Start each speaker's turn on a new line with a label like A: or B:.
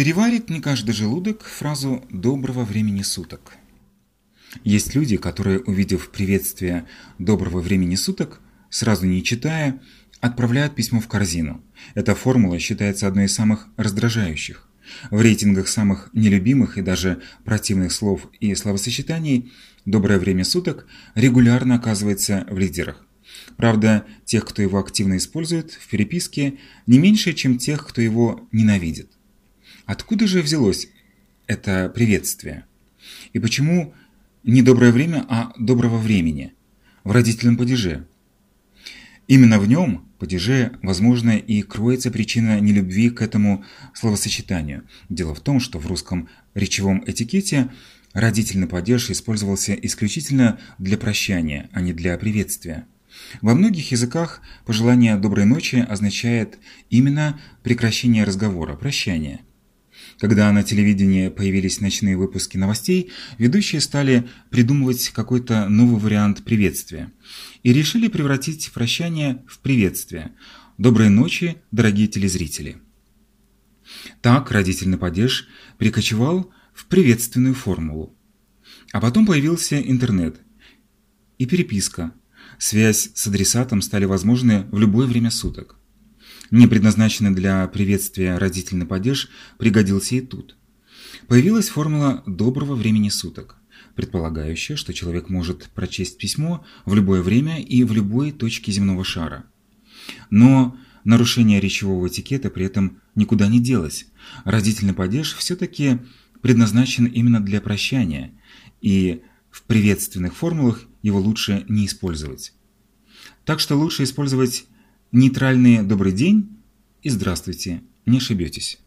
A: Переварит не каждый желудок фразу «доброго времени суток». Есть люди, которые, увидев приветствие «доброго времени суток», сразу не читая, отправляют письмо в корзину. Эта формула считается одной из самых раздражающих. В рейтингах самых нелюбимых и даже противных слов и словосочетаний «доброе время суток» регулярно оказывается в лидерах. Правда, тех, кто его активно использует в переписке, не меньше, чем тех, кто его ненавидит. Откуда же взялось это приветствие? И почему не доброе время, а доброго времени в родительном падеже? Именно в нем, падеже, возможно, и кроется причина нелюбви к этому словосочетанию. Дело в том, что в русском речевом этикете родительный падеж использовался исключительно для прощания, а не для приветствия. Во многих языках пожелание доброй ночи означает именно прекращение разговора, прощание. Когда на телевидении появились ночные выпуски новостей, ведущие стали придумывать какой-то новый вариант приветствия и решили превратить прощание в приветствие. Доброй ночи, дорогие телезрители. Так родительный падеж перекочевал в приветственную формулу. А потом появился интернет и переписка. Связь с адресатом стали возможны в любое время суток не предназначенный для приветствия родительный падеж, пригодился и тут. Появилась формула доброго времени суток, предполагающая, что человек может прочесть письмо в любое время и в любой точке земного шара. Но нарушение речевого этикета при этом никуда не делось. Родительный падеж все-таки предназначен именно для прощания, и в приветственных формулах его лучше не использовать. Так что лучше использовать Нейтральные «добрый день» и «здравствуйте», не ошибетесь.